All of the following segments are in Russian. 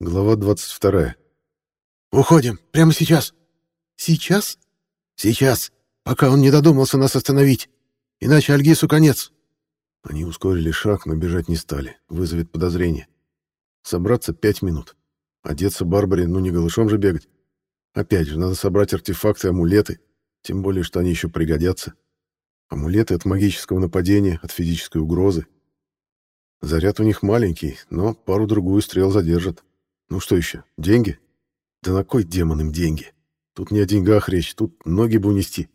Глава 22. «Уходим! Прямо сейчас!» «Сейчас?» «Сейчас! Пока он не додумался нас остановить! Иначе Альгису конец!» Они ускорили шаг, но бежать не стали. Вызовет подозрение. Собраться пять минут. Одеться Барбаре, ну не голышом же бегать. Опять же, надо собрать артефакты амулеты, тем более, что они еще пригодятся. Амулеты от магического нападения, от физической угрозы. Заряд у них маленький, но пару-другую стрел задержат. Ну что еще, деньги? Да на кой демон им деньги? Тут не о деньгах речь, тут ноги бы унести.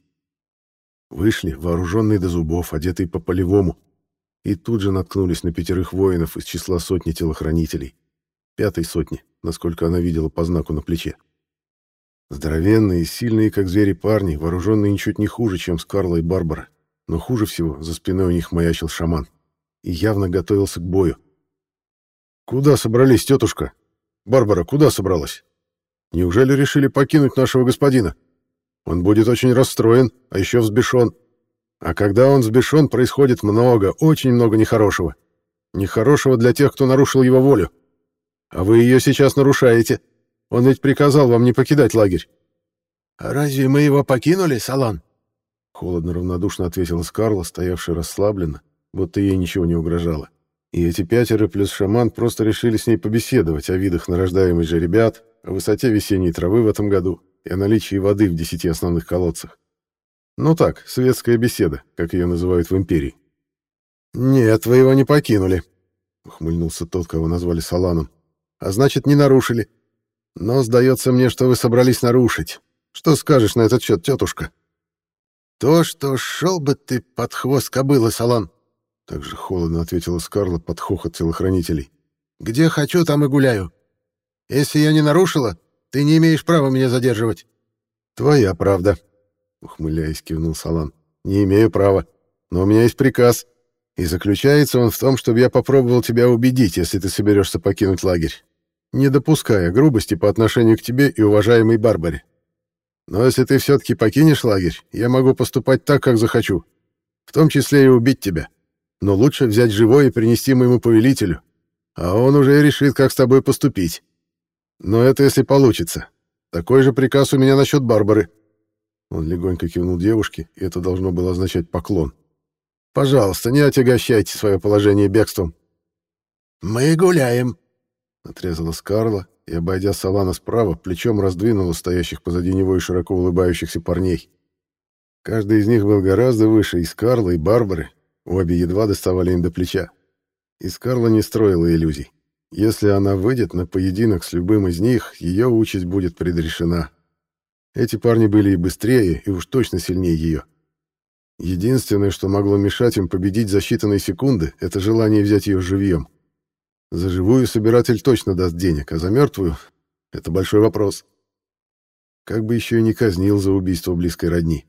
Вышли, вооруженные до зубов, одетые по-полевому, и тут же наткнулись на пятерых воинов из числа сотни телохранителей. Пятой сотни, насколько она видела по знаку на плече. Здоровенные, сильные, как звери парни, вооруженные ничуть не хуже, чем Скарла и Барбара. Но хуже всего, за спиной у них маячил шаман. И явно готовился к бою. «Куда собрались, тетушка?» Барбара куда собралась? Неужели решили покинуть нашего господина? Он будет очень расстроен, а еще взбешен. А когда он взбешен, происходит много, очень много нехорошего. Нехорошего для тех, кто нарушил его волю. А вы ее сейчас нарушаете. Он ведь приказал вам не покидать лагерь. «А разве мы его покинули, Салан?» Холодно равнодушно ответила Скарла, стоявшая расслабленно, будто ей ничего не угрожало. И эти пятеро плюс шаман просто решили с ней побеседовать о видах нарождаемых же ребят, о высоте весенней травы в этом году и о наличии воды в десяти основных колодцах. Ну так, светская беседа, как ее называют в империи. «Нет, вы его не покинули», — ухмыльнулся тот, кого назвали Саланом. «А значит, не нарушили. Но сдается мне, что вы собрались нарушить. Что скажешь на этот счет, тетушка?» «То, что шел бы ты под хвост кобылы, Салан», так же холодно ответила Скарла под хохот телохранителей. «Где хочу, там и гуляю. Если я не нарушила, ты не имеешь права меня задерживать». «Твоя правда», — ухмыляясь, кивнул Салан. «Не имею права. Но у меня есть приказ. И заключается он в том, чтобы я попробовал тебя убедить, если ты соберешься покинуть лагерь, не допуская грубости по отношению к тебе и уважаемой Барбаре. Но если ты все-таки покинешь лагерь, я могу поступать так, как захочу, в том числе и убить тебя но лучше взять живой и принести моему повелителю, а он уже решит, как с тобой поступить. Но это если получится. Такой же приказ у меня насчет Барбары». Он легонько кивнул девушке, и это должно было означать поклон. «Пожалуйста, не отягощайте свое положение бегством». «Мы гуляем», — отрезала Скарла и, обойдя Салана справа, плечом раздвинула стоящих позади него и широко улыбающихся парней. Каждый из них был гораздо выше и Скарла, и Барбары, Обе едва доставали им до плеча. И Скарла не строила иллюзий. Если она выйдет на поединок с любым из них, ее участь будет предрешена. Эти парни были и быстрее, и уж точно сильнее ее. Единственное, что могло мешать им победить за считанные секунды, это желание взять ее живьем. За живую собиратель точно даст денег, а за мертвую — это большой вопрос. Как бы еще и не казнил за убийство близкой родни.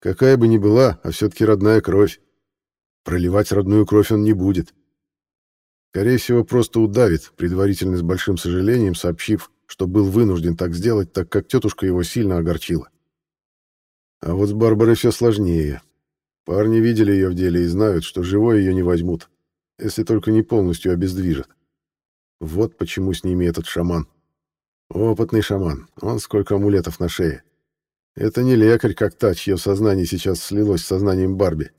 Какая бы ни была, а все-таки родная кровь. Проливать родную кровь он не будет. Скорее всего, просто удавит, предварительно с большим сожалением сообщив, что был вынужден так сделать, так как тетушка его сильно огорчила. А вот с Барбарой все сложнее. Парни видели ее в деле и знают, что живой ее не возьмут, если только не полностью обездвижат. Вот почему с ними этот шаман. Опытный шаман, он сколько амулетов на шее. Это не лекарь, как та, чье сознание сейчас слилось с сознанием Барби.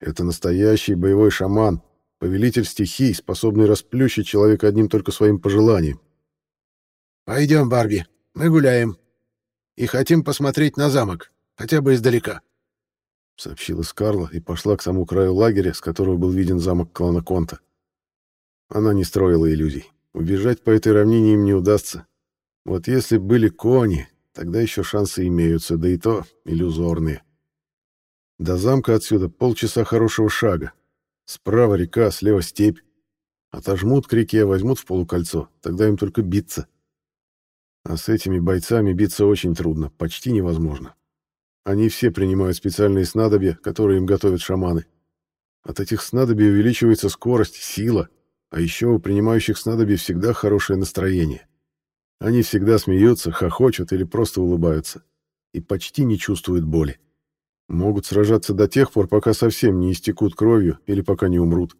Это настоящий боевой шаман, повелитель стихий, способный расплющить человека одним только своим пожеланием. «Пойдем, Барби, мы гуляем. И хотим посмотреть на замок, хотя бы издалека», — сообщила Скарла и пошла к самому краю лагеря, с которого был виден замок клана Конта. Она не строила иллюзий. Убежать по этой равнине им не удастся. Вот если были кони, тогда еще шансы имеются, да и то иллюзорные. До замка отсюда полчаса хорошего шага. Справа река, слева степь. Отожмут к реке, возьмут в полукольцо, тогда им только биться. А с этими бойцами биться очень трудно, почти невозможно. Они все принимают специальные снадобья, которые им готовят шаманы. От этих снадобий увеличивается скорость, сила, а еще у принимающих снадобья всегда хорошее настроение. Они всегда смеются, хохочут или просто улыбаются и почти не чувствуют боли. Могут сражаться до тех пор, пока совсем не истекут кровью или пока не умрут.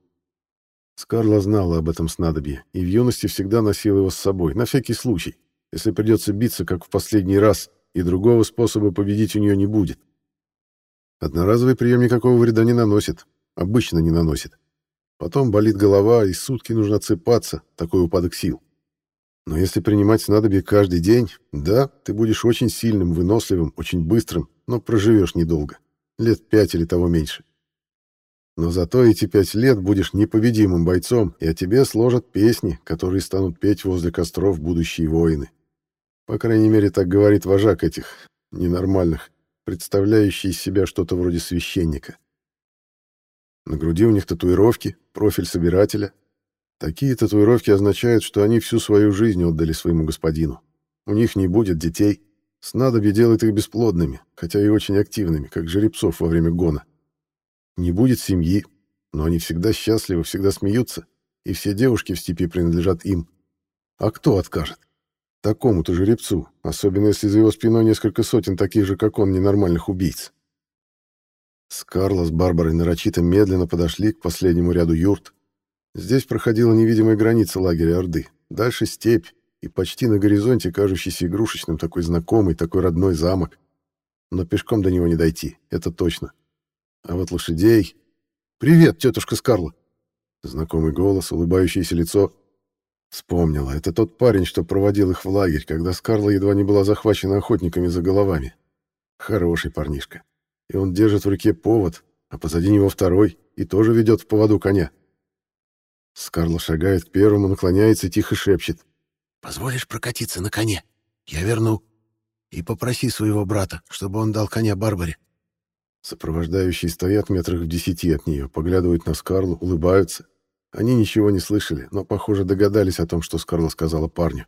Скарла знала об этом снадобье и в юности всегда носила его с собой, на всякий случай, если придется биться, как в последний раз, и другого способа победить у нее не будет. Одноразовый прием никакого вреда не наносит, обычно не наносит. Потом болит голова, и сутки нужно отсыпаться, такой упадок сил. Но если принимать снадобье каждый день, да, ты будешь очень сильным, выносливым, очень быстрым, но проживешь недолго, лет пять или того меньше. Но зато эти пять лет будешь непобедимым бойцом, и о тебе сложат песни, которые станут петь возле костров будущие воины. По крайней мере, так говорит вожак этих ненормальных, представляющий из себя что-то вроде священника. На груди у них татуировки, профиль собирателя. Такие татуировки означают, что они всю свою жизнь отдали своему господину. У них не будет детей. Снадобье делает их бесплодными, хотя и очень активными, как жеребцов во время гона. Не будет семьи, но они всегда счастливы, всегда смеются, и все девушки в степи принадлежат им. А кто откажет? Такому-то жеребцу, особенно если за его спиной несколько сотен таких же, как он, ненормальных убийц. Скарла с Барбарой нарочито медленно подошли к последнему ряду юрт. Здесь проходила невидимая граница лагеря Орды. Дальше степь, и почти на горизонте кажущийся игрушечным такой знакомый, такой родной замок. Но пешком до него не дойти, это точно. А вот лошадей... «Привет, тетушка Скарла!» Знакомый голос, улыбающееся лицо. Вспомнила, это тот парень, что проводил их в лагерь, когда Скарла едва не была захвачена охотниками за головами. Хороший парнишка. И он держит в руке повод, а позади него второй, и тоже ведет в поводу коня. Скарла шагает к первому, наклоняется и тихо шепчет. «Позволишь прокатиться на коне? Я верну. И попроси своего брата, чтобы он дал коня Барбаре. Сопровождающие стоят метрах в десяти от нее, поглядывают на Скарлу, улыбаются. Они ничего не слышали, но, похоже, догадались о том, что Скарла сказала парню.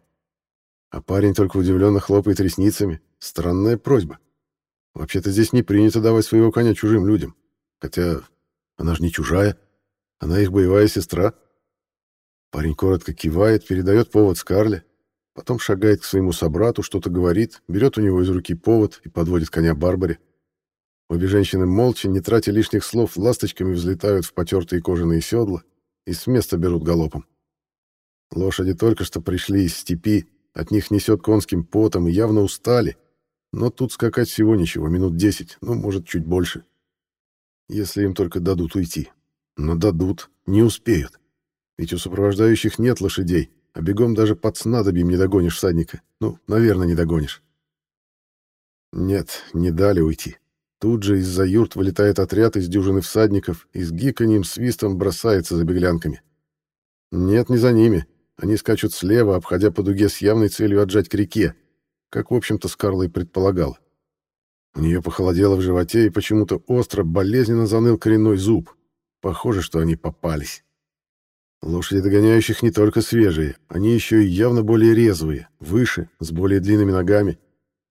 А парень только удивленно хлопает ресницами. Странная просьба. Вообще-то здесь не принято давать своего коня чужим людям. Хотя она же не чужая. Она их боевая сестра. Парень коротко кивает, передает повод Скарле, потом шагает к своему собрату, что-то говорит, берет у него из руки повод и подводит коня Барбаре. Обе женщины молча, не тратя лишних слов, ласточками взлетают в потертые кожаные седла и с места берут галопом. Лошади только что пришли из степи, от них несет конским потом и явно устали, но тут скакать всего ничего, минут десять, ну, может, чуть больше. Если им только дадут уйти. Но дадут, не успеют. Ведь у сопровождающих нет лошадей, а бегом даже под снадобьем не догонишь всадника. Ну, наверное, не догонишь. Нет, не дали уйти. Тут же из-за юрт вылетает отряд из дюжины всадников и с гиканьем, свистом бросается за беглянками. Нет, не за ними. Они скачут слева, обходя по дуге с явной целью отжать к реке, как, в общем-то, Скарла и предполагал. У нее похолодело в животе, и почему-то остро, болезненно заныл коренной зуб. Похоже, что они попались. Лошади догоняющих не только свежие, они еще и явно более резвые, выше, с более длинными ногами.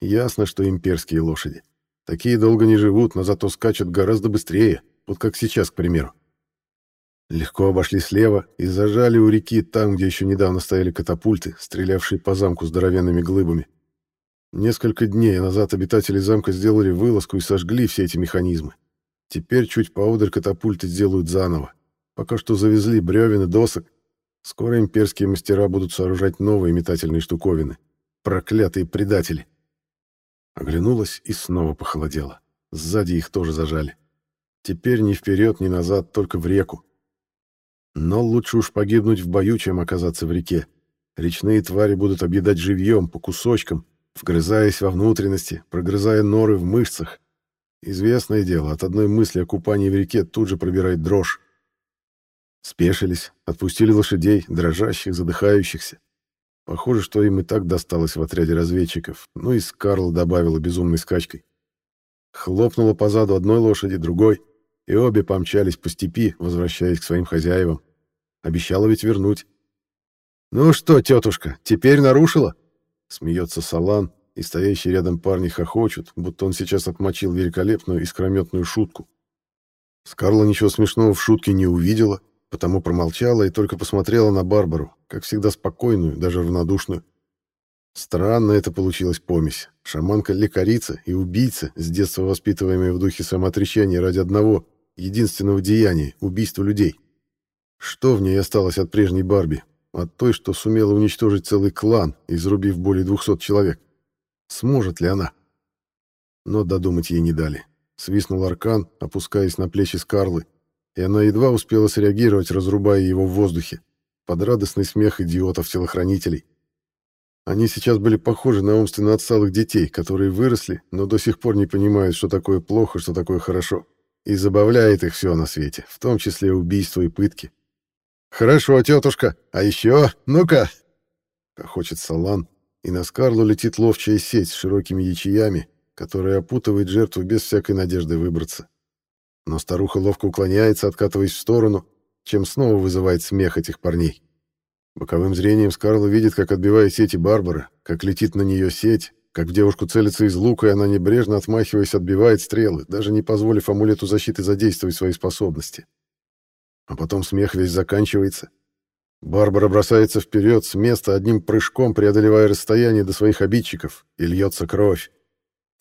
Ясно, что имперские лошади. Такие долго не живут, но зато скачут гораздо быстрее, вот как сейчас, к примеру. Легко обошли слева и зажали у реки там, где еще недавно стояли катапульты, стрелявшие по замку здоровенными глыбами. Несколько дней назад обитатели замка сделали вылазку и сожгли все эти механизмы. Теперь чуть поодаль катапульты сделают заново. Пока что завезли бревен и досок. Скоро имперские мастера будут сооружать новые метательные штуковины. Проклятые предатели. Оглянулась и снова похолодела. Сзади их тоже зажали. Теперь ни вперед, ни назад, только в реку. Но лучше уж погибнуть в бою, чем оказаться в реке. Речные твари будут объедать живьем, по кусочкам, вгрызаясь во внутренности, прогрызая норы в мышцах. Известное дело, от одной мысли о купании в реке тут же пробирает дрожь. Спешились, отпустили лошадей, дрожащих, задыхающихся. Похоже, что им и так досталось в отряде разведчиков, ну и Скарл добавила безумной скачкой. Хлопнула позаду одной лошади, другой, и обе помчались по степи, возвращаясь к своим хозяевам. Обещала ведь вернуть. «Ну что, тетушка, теперь нарушила?» Смеется Салан, и стоящие рядом парни хохочут, будто он сейчас отмочил великолепную искрометную шутку. Скарла ничего смешного в шутке не увидела, потому промолчала и только посмотрела на Барбару, как всегда спокойную, даже равнодушную. Странно это получилась помесь. Шаманка-лекарица и убийца, с детства воспитываемая в духе самоотречения ради одного, единственного деяния — убийства людей. Что в ней осталось от прежней Барби? От той, что сумела уничтожить целый клан, изрубив более 200 человек? Сможет ли она? Но додумать ей не дали. Свистнул аркан, опускаясь на плечи Скарлы, и она едва успела среагировать, разрубая его в воздухе, под радостный смех идиотов-телохранителей. Они сейчас были похожи на умственно отсталых детей, которые выросли, но до сих пор не понимают, что такое плохо, что такое хорошо. И забавляет их все на свете, в том числе убийства и пытки. «Хорошо, тетушка, а еще, ну-ка!» Хохочет Салан, и на Скарлу летит ловчая сеть с широкими ячеями, которая опутывает жертву без всякой надежды выбраться. Но старуха ловко уклоняется, откатываясь в сторону, чем снова вызывает смех этих парней. Боковым зрением Скарла видит, как отбивает сети Барбара, как летит на нее сеть, как в девушку целится из лука, и она небрежно, отмахиваясь, отбивает стрелы, даже не позволив амулету защиты задействовать свои способности. А потом смех весь заканчивается. Барбара бросается вперед с места, одним прыжком преодолевая расстояние до своих обидчиков, и льется кровь.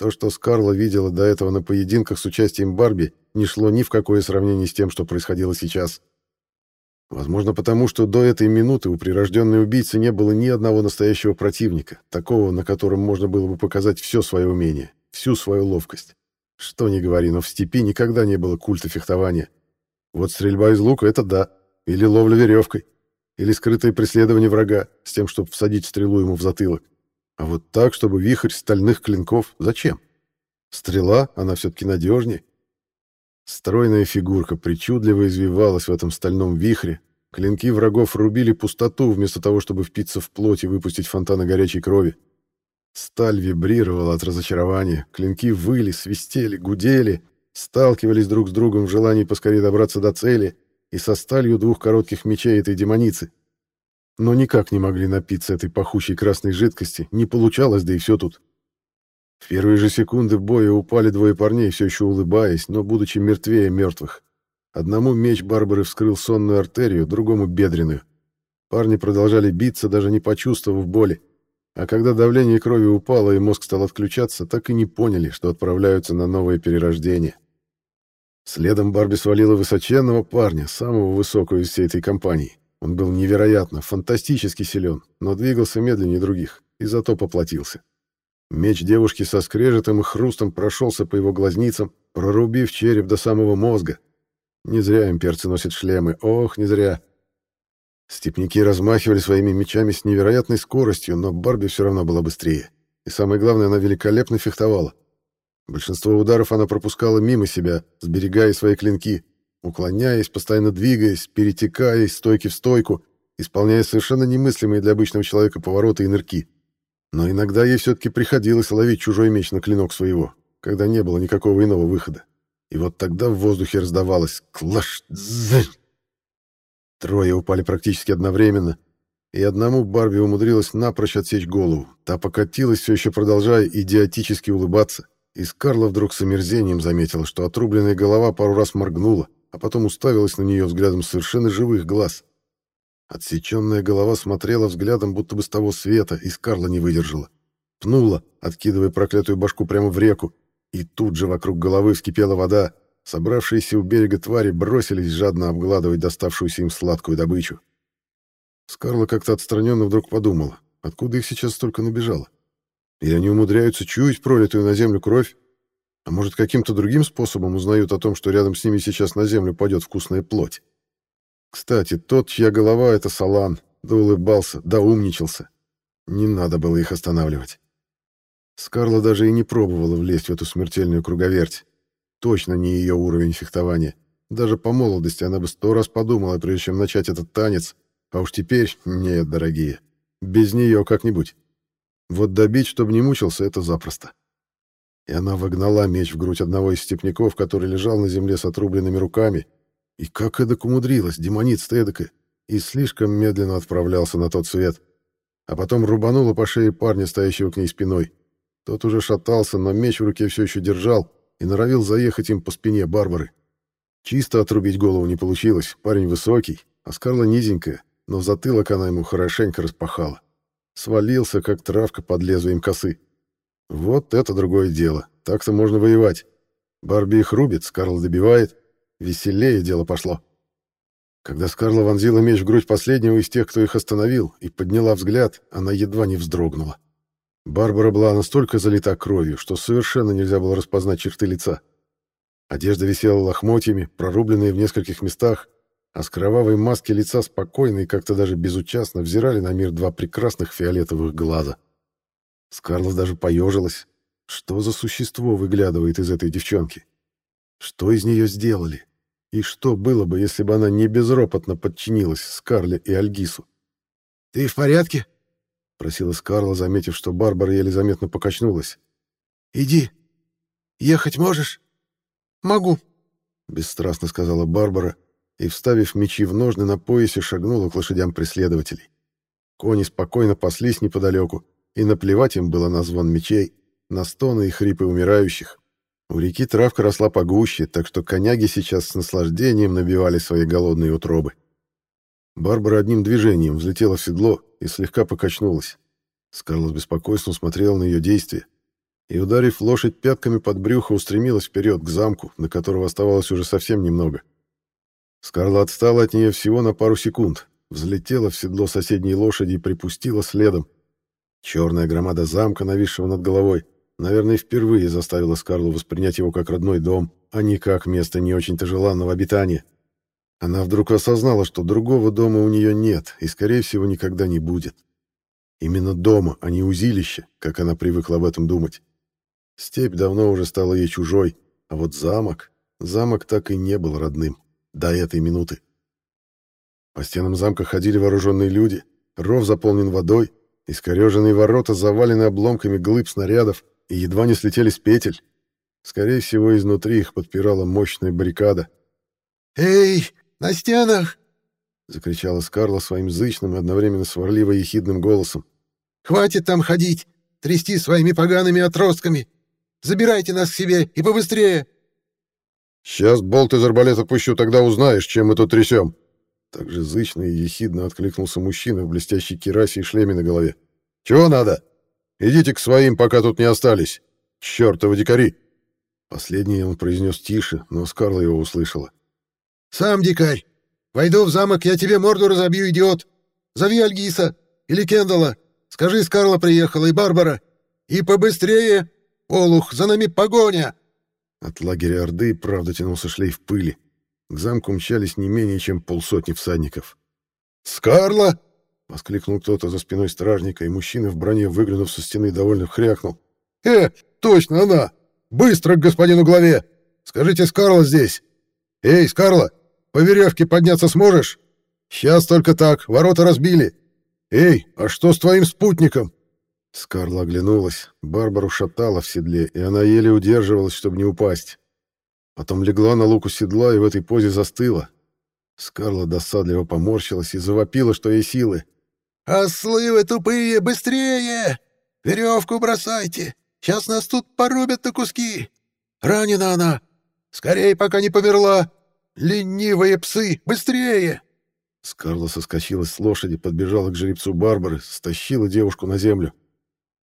То, что Скарла видела до этого на поединках с участием Барби, не шло ни в какое сравнение с тем, что происходило сейчас. Возможно, потому что до этой минуты у прирожденной убийцы не было ни одного настоящего противника, такого, на котором можно было бы показать все свое умение, всю свою ловкость. Что ни говори, но в степи никогда не было культа фехтования. Вот стрельба из лука — это да, или ловля веревкой, или скрытое преследование врага с тем, чтобы всадить стрелу ему в затылок. А вот так, чтобы вихрь стальных клинков, зачем? Стрела, она все-таки надежнее. Стройная фигурка причудливо извивалась в этом стальном вихре. Клинки врагов рубили пустоту, вместо того, чтобы впиться в плоть и выпустить фонтаны горячей крови. Сталь вибрировала от разочарования, клинки выли, свистели, гудели, сталкивались друг с другом в желании поскорее добраться до цели и со сталью двух коротких мечей этой демоницы. Но никак не могли напиться этой пахучей красной жидкости, не получалось, да и все тут. В первые же секунды боя упали двое парней, все еще улыбаясь, но будучи мертвее мертвых. Одному меч Барбары вскрыл сонную артерию, другому — бедренную. Парни продолжали биться, даже не почувствовав боли. А когда давление крови упало и мозг стал отключаться, так и не поняли, что отправляются на новое перерождение. Следом Барби свалила высоченного парня, самого высокого из всей этой компании. Он был невероятно, фантастически силен, но двигался медленнее других, и зато поплатился. Меч девушки со скрежетом и хрустом прошелся по его глазницам, прорубив череп до самого мозга. Не зря имперцы носят шлемы, ох, не зря. Степники размахивали своими мечами с невероятной скоростью, но Барби все равно была быстрее. И самое главное, она великолепно фехтовала. Большинство ударов она пропускала мимо себя, сберегая свои клинки, уклоняясь, постоянно двигаясь, перетекая из стойки в стойку, исполняя совершенно немыслимые для обычного человека повороты и нырки. Но иногда ей все-таки приходилось ловить чужой меч на клинок своего, когда не было никакого иного выхода. И вот тогда в воздухе раздавалось «клаш дзынь». Трое упали практически одновременно, и одному Барби умудрилась напрочь отсечь голову. Та покатилась, все еще продолжая идиотически улыбаться. И Скарла вдруг с омерзением заметила, что отрубленная голова пару раз моргнула, а потом уставилась на нее взглядом совершенно живых глаз. Отсеченная голова смотрела взглядом, будто бы с того света, и Скарла не выдержала. Пнула, откидывая проклятую башку прямо в реку, и тут же вокруг головы вскипела вода. Собравшиеся у берега твари бросились жадно обгладывать доставшуюся им сладкую добычу. Скарла как-то отстраненно вдруг подумала, откуда их сейчас столько набежало. И они умудряются чуять пролитую на землю кровь, а может, каким-то другим способом узнают о том, что рядом с ними сейчас на землю падет вкусная плоть. Кстати, тот, чья голова — это Салан, да улыбался, да умничался. Не надо было их останавливать. Скарла даже и не пробовала влезть в эту смертельную круговерть. Точно не ее уровень фехтования. Даже по молодости она бы сто раз подумала, прежде чем начать этот танец. А уж теперь нет, дорогие. Без нее как-нибудь. Вот добить, чтобы не мучился, это запросто. И она вогнала меч в грудь одного из степняков, который лежал на земле с отрубленными руками, и как эдак умудрилась, демоница эдакая, и слишком медленно отправлялся на тот свет. А потом рубанула по шее парня, стоящего к ней спиной. Тот уже шатался, но меч в руке все еще держал и норовил заехать им по спине Барбары. Чисто отрубить голову не получилось, парень высокий, а Скарла низенькая, но затылок она ему хорошенько распахала. Свалился, как травка под лезвием косы. Вот это другое дело, так-то можно воевать. Барби их рубит, Скарл добивает, Веселее дело пошло. Когда Скарла вонзила меч в грудь последнего из тех, кто их остановил, и подняла взгляд, она едва не вздрогнула. Барбара была настолько залита кровью, что совершенно нельзя было распознать черты лица. Одежда висела лохмотьями, прорубленные в нескольких местах, а с кровавой маски лица спокойно и как-то даже безучастно взирали на мир два прекрасных фиолетовых глаза. Скарлетт даже поежилась. Что за существо выглядывает из этой девчонки? Что из нее сделали? И что было бы, если бы она не безропотно подчинилась Скарле и Альгису? «Ты в порядке?» — просила Скарла, заметив, что Барбара еле заметно покачнулась. «Иди. Ехать можешь?» «Могу», — бесстрастно сказала Барбара, и, вставив мечи в ножны на поясе, шагнула к лошадям преследователей. Кони спокойно паслись неподалеку, и наплевать им было на звон мечей, на стоны и хрипы умирающих. У реки травка росла погуще, так что коняги сейчас с наслаждением набивали свои голодные утробы. Барбара одним движением взлетела в седло и слегка покачнулась. Скарла с беспокойством смотрела на ее действия и, ударив лошадь пятками под брюхо, устремилась вперед к замку, на которого оставалось уже совсем немного. Скарла отстала от нее всего на пару секунд, взлетела в седло соседней лошади и припустила следом. Черная громада замка, нависшего над головой, наверное, впервые заставила Скарлу воспринять его как родной дом, а не как место не очень-то желанного обитания. Она вдруг осознала, что другого дома у нее нет и, скорее всего, никогда не будет. Именно дома, а не узилище, как она привыкла об этом думать. Степь давно уже стала ей чужой, а вот замок... Замок так и не был родным. До этой минуты. По стенам замка ходили вооруженные люди, ров заполнен водой, искореженные ворота завалены обломками глыб снарядов и едва не слетели с петель. Скорее всего, изнутри их подпирала мощная баррикада. «Эй, на стенах!» — закричала Скарла своим зычным и одновременно сварливо-ехидным голосом. «Хватит там ходить, трясти своими погаными отростками! Забирайте нас к себе и побыстрее!» «Сейчас болт из арбалета пущу, тогда узнаешь, чем мы тут трясем!» Так же зычно и ехидно откликнулся мужчина в блестящей керасе и шлеме на голове. «Чего надо? Идите к своим, пока тут не остались. Чёртовы дикари!» Последнее он произнес тише, но Скарла его услышала. «Сам дикарь! Войду в замок, я тебе морду разобью, идиот! Зови Альгиса или Кендала, скажи, Скарла приехала и Барбара. И побыстрее! Олух, за нами погоня!» От лагеря Орды, правда, тянулся шлейф пыли. К замку мчались не менее чем полсотни всадников. «Скарла!» — воскликнул кто-то за спиной стражника, и мужчина в броне, выглянув со стены, довольно хрякнул. «Э, точно она! Быстро к господину главе! Скажите, Скарла здесь! Эй, Скарла, по веревке подняться сможешь? Сейчас только так, ворота разбили! Эй, а что с твоим спутником?» Скарла оглянулась. Барбару шатала в седле, и она еле удерживалась, чтобы не упасть. Потом легла на луку седла и в этой позе застыла. Скарла досадливо поморщилась и завопила, что ей силы. «Ослы вы тупые, быстрее! Веревку бросайте! Сейчас нас тут порубят на куски! Ранена она! Скорее, пока не померла! Ленивые псы, быстрее!» Скарла соскочила с лошади, подбежала к жеребцу Барбары, стащила девушку на землю.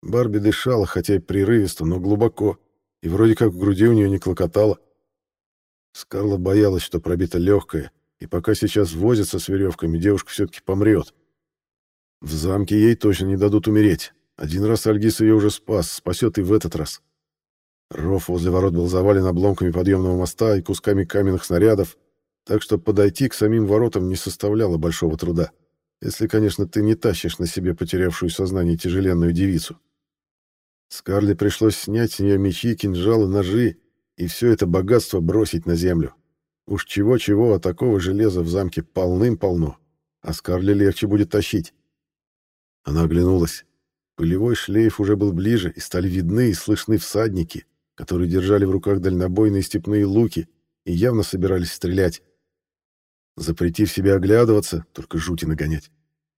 Барби дышала, хотя и прерывисто, но глубоко, и вроде как в груди у нее не клокотало. Скарла боялась, что пробита легкая, и пока сейчас возится с веревками, девушка все-таки помрет. В замке ей точно не дадут умереть. Один раз Альгис ее уже спас, спасет и в этот раз. Ров возле ворот был завален обломками подъемного моста и кусками каменных снарядов, так что подойти к самим воротам не составляло большого труда, если, конечно, ты не тащишь на себе потерявшую сознание тяжеленную девицу. Скарле пришлось снять с нее мечи, кинжалы, ножи и все это богатство бросить на землю. Уж чего-чего, а такого железа в замке полным-полно, а Скарле легче будет тащить. Она оглянулась. Пылевой шлейф уже был ближе, и стали видны и слышны всадники, которые держали в руках дальнобойные степные луки и явно собирались стрелять. Запретив себе оглядываться, только жути нагонять,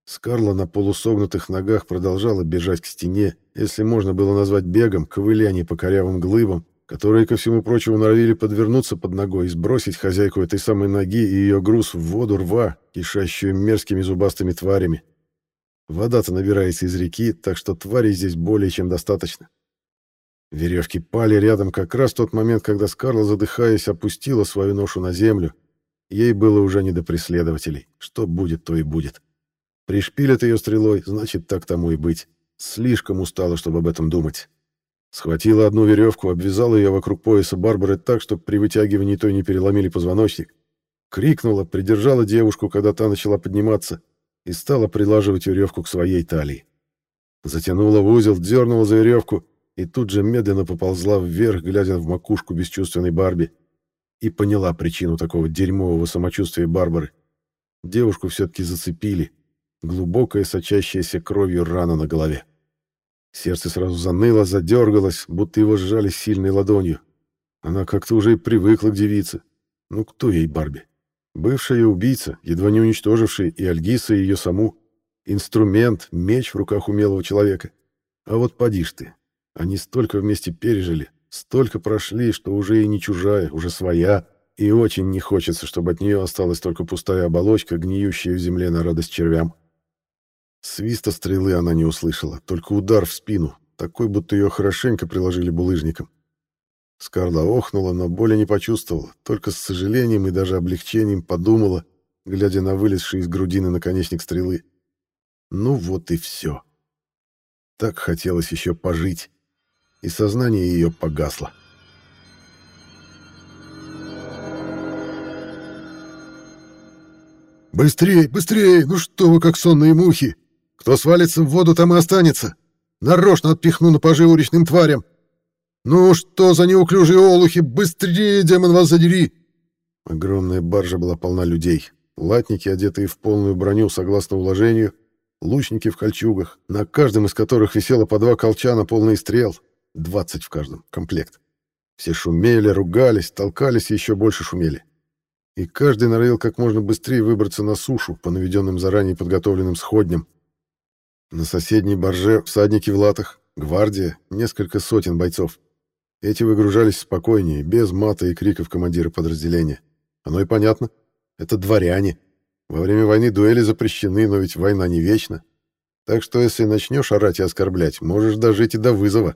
Скарла на полусогнутых ногах продолжала бежать к стене, если можно было назвать бегом, ковыляние по корявым глыбам, которые, ко всему прочему, норовили подвернуться под ногой и сбросить хозяйку этой самой ноги и ее груз в воду рва, кишащую мерзкими зубастыми тварями. Вода-то набирается из реки, так что тварей здесь более чем достаточно. Веревки пали рядом как раз в тот момент, когда Скарла, задыхаясь, опустила свою ношу на землю, Ей было уже не до преследователей. Что будет, то и будет. Пришпилят ее стрелой, значит, так тому и быть. Слишком устала, чтобы об этом думать. Схватила одну веревку, обвязала ее вокруг пояса Барбары так, чтобы при вытягивании той не переломили позвоночник. Крикнула, придержала девушку, когда та начала подниматься, и стала прилаживать веревку к своей талии. Затянула в узел, дернула за веревку и тут же медленно поползла вверх, глядя в макушку бесчувственной Барби. И поняла причину такого дерьмового самочувствия Барбары. Девушку все-таки зацепили. Глубокая, сочащаяся кровью рана на голове. Сердце сразу заныло, задергалось, будто его сжали сильной ладонью. Она как-то уже и привыкла к девице. Ну кто ей Барби? Бывшая убийца, едва не уничтожившая и Альгиса, и ее саму. Инструмент, меч в руках умелого человека. А вот поди ж ты. Они столько вместе пережили, столько прошли, что уже и не чужая, уже своя. И очень не хочется, чтобы от нее осталась только пустая оболочка, гниющая в земле на радость червям. Свиста стрелы она не услышала, только удар в спину, такой, будто ее хорошенько приложили булыжником. Скарла охнула, но боли не почувствовала, только с сожалением и даже облегчением подумала, глядя на вылезший из грудины наконечник стрелы. Ну вот и все. Так хотелось еще пожить, и сознание ее погасло. «Быстрей, быстрей! Ну что вы, как сонные мухи! Кто свалится в воду, там и останется! Нарочно отпихну на поживу речным тварям!» «Ну что за неуклюжие олухи? Быстрее, демон, вас задери!» Огромная баржа была полна людей. Латники, одетые в полную броню согласно уложению, лучники в кольчугах, на каждом из которых висело по два колчана полные стрел, двадцать в каждом, комплект. Все шумели, ругались, толкались и еще больше шумели. И каждый норовил как можно быстрее выбраться на сушу по наведенным заранее подготовленным сходням. На соседней барже всадники в латах, гвардия, несколько сотен бойцов. Эти выгружались спокойнее, без мата и криков командира подразделения. Оно и понятно. Это дворяне. Во время войны дуэли запрещены, но ведь война не вечна. Так что если начнешь орать и оскорблять, можешь дожить и до вызова.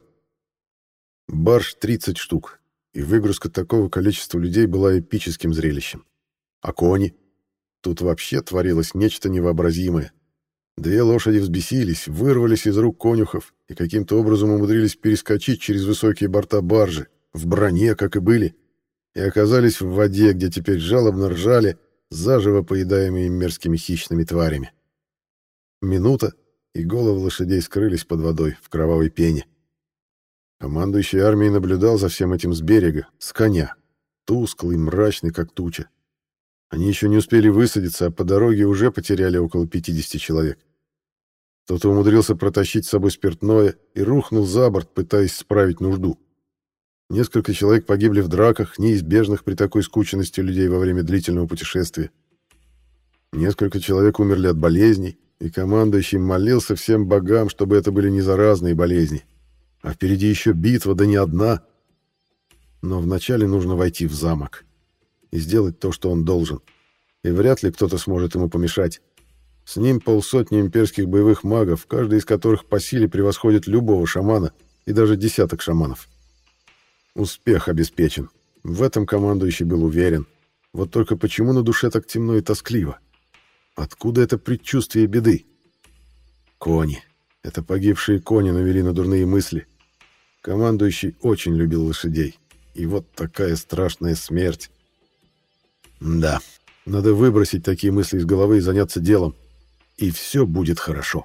Барж 30 штук, и выгрузка такого количества людей была эпическим зрелищем. А кони? Тут вообще творилось нечто невообразимое. Две лошади взбесились, вырвались из рук конюхов и каким-то образом умудрились перескочить через высокие борта баржи, в броне, как и были, и оказались в воде, где теперь жалобно ржали, заживо поедаемые мерзкими хищными тварями. Минута, и головы лошадей скрылись под водой в кровавой пене. Командующий армией наблюдал за всем этим с берега, с коня, тусклый, мрачный, как туча. Они еще не успели высадиться, а по дороге уже потеряли около 50 человек. Кто-то умудрился протащить с собой спиртное и рухнул за борт, пытаясь справить нужду. Несколько человек погибли в драках, неизбежных при такой скученности людей во время длительного путешествия. Несколько человек умерли от болезней, и командующий молился всем богам, чтобы это были не заразные болезни. А впереди еще битва, да не одна. Но вначале нужно войти в замок и сделать то, что он должен. И вряд ли кто-то сможет ему помешать. С ним полсотни имперских боевых магов, каждый из которых по силе превосходит любого шамана и даже десяток шаманов. Успех обеспечен. В этом командующий был уверен. Вот только почему на душе так темно и тоскливо? Откуда это предчувствие беды? Кони. Это погибшие кони навели на дурные мысли. Командующий очень любил лошадей. И вот такая страшная смерть. Да, надо выбросить такие мысли из головы и заняться делом. И все будет хорошо.